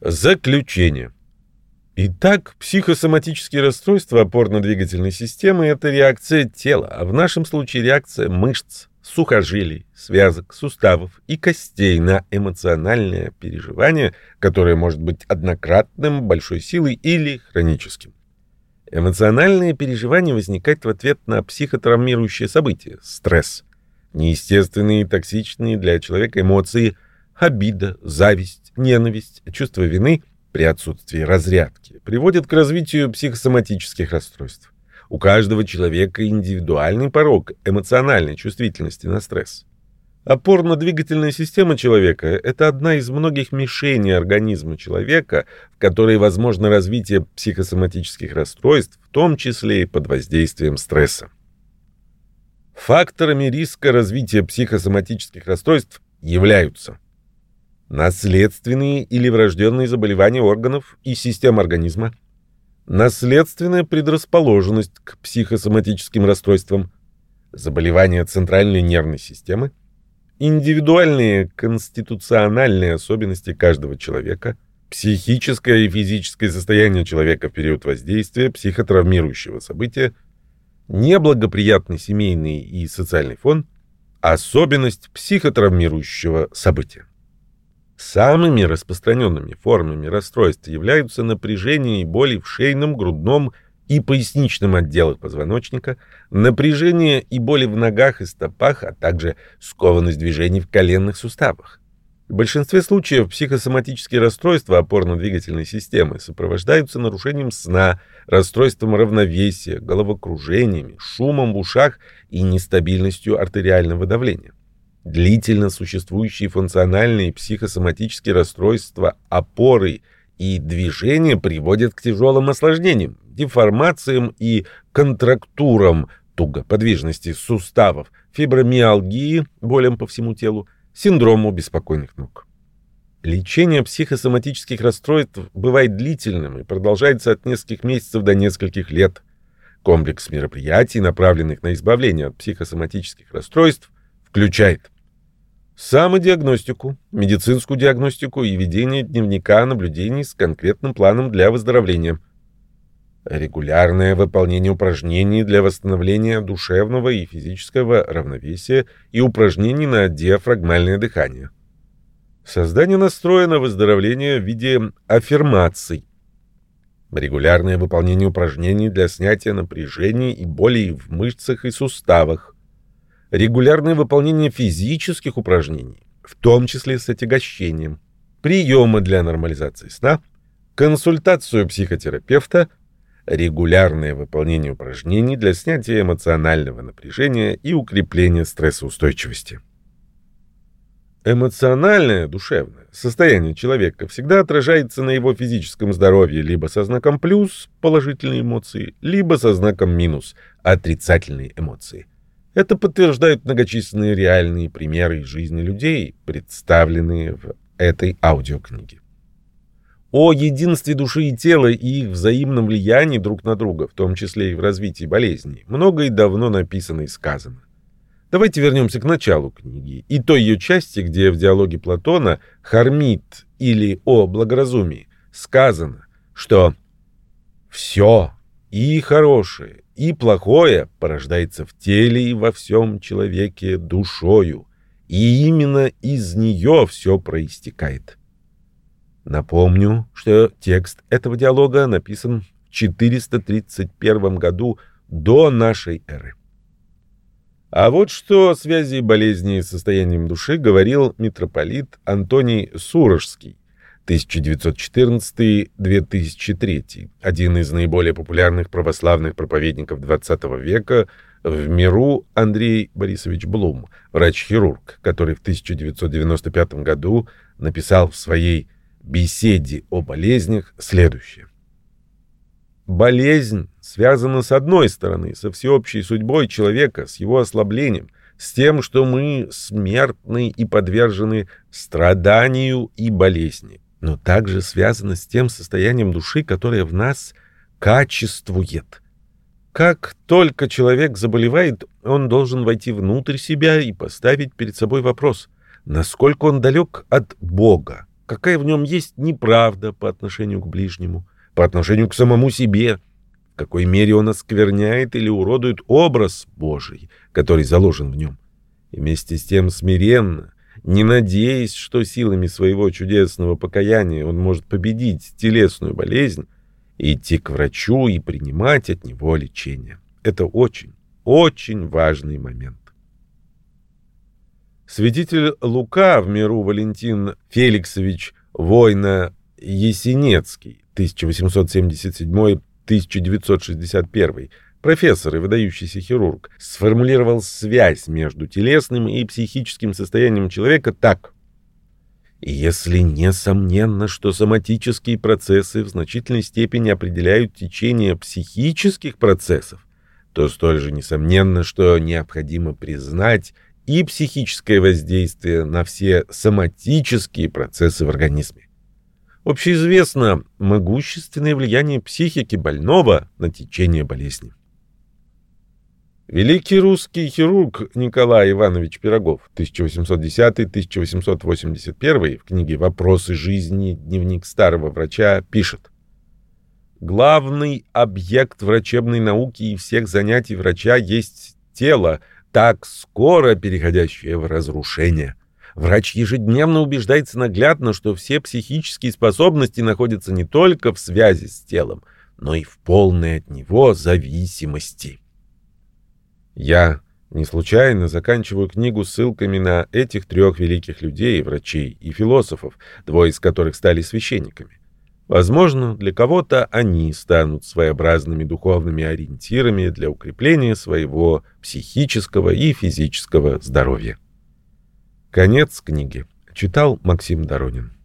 Заключение. Итак, психосоматические расстройства опорно-двигательной системы – это реакция тела, а в нашем случае реакция мышц, сухожилий, связок, суставов и костей на эмоциональное переживание, которое может быть однократным, большой силой или хроническим. Эмоциональное переживание возникает в ответ на психотравмирующее событие – стресс. Неестественные, токсичные для человека эмоции – обида, зависть, ненависть, чувство вины – при отсутствии разрядки приводит к развитию психосоматических расстройств. У каждого человека индивидуальный порог эмоциональной чувствительности на стресс. Опорно-двигательная система человека – это одна из многих мишеней организма человека, в которой возможно развитие психосоматических расстройств, в том числе и под воздействием стресса. Факторами риска развития психосоматических расстройств являются – наследственные или врожденные заболевания органов и систем организма, наследственная предрасположенность к психосоматическим расстройствам, заболевания центральной нервной системы, индивидуальные конституциональные особенности каждого человека, психическое и физическое состояние человека в период воздействия психотравмирующего события, неблагоприятный семейный и социальный фон, особенность психотравмирующего события. Самыми распространенными формами расстройств являются напряжение и боли в шейном, грудном и поясничном отделах позвоночника, напряжение и боли в ногах и стопах, а также скованность движений в коленных суставах. В большинстве случаев психосоматические расстройства опорно-двигательной системы сопровождаются нарушением сна, расстройством равновесия, головокружениями, шумом в ушах и нестабильностью артериального давления. Длительно существующие функциональные психосоматические расстройства опоры и движения приводят к тяжелым осложнениям, деформациям и контрактурам тугоподвижности суставов, фибромиалгии, болям по всему телу, синдрому беспокойных ног. Лечение психосоматических расстройств бывает длительным и продолжается от нескольких месяцев до нескольких лет. Комплекс мероприятий, направленных на избавление от психосоматических расстройств, включает самодиагностику, медицинскую диагностику и ведение дневника наблюдений с конкретным планом для выздоровления, регулярное выполнение упражнений для восстановления душевного и физического равновесия и упражнений на диафрагмальное дыхание, создание настроя на выздоровление в виде аффирмаций, регулярное выполнение упражнений для снятия напряжений и болей в мышцах и суставах, регулярное выполнение физических упражнений, в том числе с отягощением, приемы для нормализации сна, консультацию психотерапевта, регулярное выполнение упражнений для снятия эмоционального напряжения и укрепления стрессоустойчивости. Эмоциональное, душевное состояние человека всегда отражается на его физическом здоровье либо со знаком плюс – положительные эмоции, либо со знаком минус – отрицательные эмоции – это подтверждают многочисленные реальные примеры из жизни людей, представленные в этой аудиокниге. О единстве души и тела и их взаимном влиянии друг на друга, в том числе и в развитии болезней, много и давно написано и сказано. Давайте вернемся к началу книги и той ее части, где в диалоге Платона «Хармит» или «О благоразумии» сказано, что «все и хорошее, и плохое порождается в теле и во всем человеке душою, и именно из нее все проистекает. Напомню, что текст этого диалога написан в 431 году до нашей эры. А вот что о связи болезни с состоянием души говорил митрополит Антоний Сурожский, 1914-2003, один из наиболее популярных православных проповедников XX века, в миру Андрей Борисович Блум, врач-хирург, который в 1995 году написал в своей «Беседе о болезнях» следующее. Болезнь связана с одной стороны со всеобщей судьбой человека, с его ослаблением, с тем, что мы смертны и подвержены страданию и болезни но также связано с тем состоянием души, которое в нас качествует. Как только человек заболевает, он должен войти внутрь себя и поставить перед собой вопрос, насколько он далек от Бога, какая в нем есть неправда по отношению к ближнему, по отношению к самому себе, в какой мере он оскверняет или уродует образ Божий, который заложен в нем. И вместе с тем смиренно, не надеясь, что силами своего чудесного покаяния он может победить телесную болезнь, идти к врачу и принимать от него лечение. Это очень, очень важный момент. Святитель Лука в миру Валентин Феликсович Война Есенецкий 1877-1961 профессор и выдающийся хирург, сформулировал связь между телесным и психическим состоянием человека так. Если несомненно, что соматические процессы в значительной степени определяют течение психических процессов, то столь же несомненно, что необходимо признать и психическое воздействие на все соматические процессы в организме. Общеизвестно могущественное влияние психики больного на течение болезни. Великий русский хирург Николай Иванович Пирогов 1810-1881 в книге «Вопросы жизни. Дневник старого врача» пишет Главный объект врачебной науки и всех занятий врача есть тело – так скоро переходящее в разрушение. Врач ежедневно убеждается наглядно, что все психические способности находятся не только в связи с телом, но и в полной от него зависимости. Я не случайно заканчиваю книгу ссылками на этих трех великих людей, врачей и философов, двое из которых стали священниками. Возможно, для кого-то они станут своеобразными духовными ориентирами для укрепления своего психического и физического здоровья. Конец книги. Читал Максим Доронин.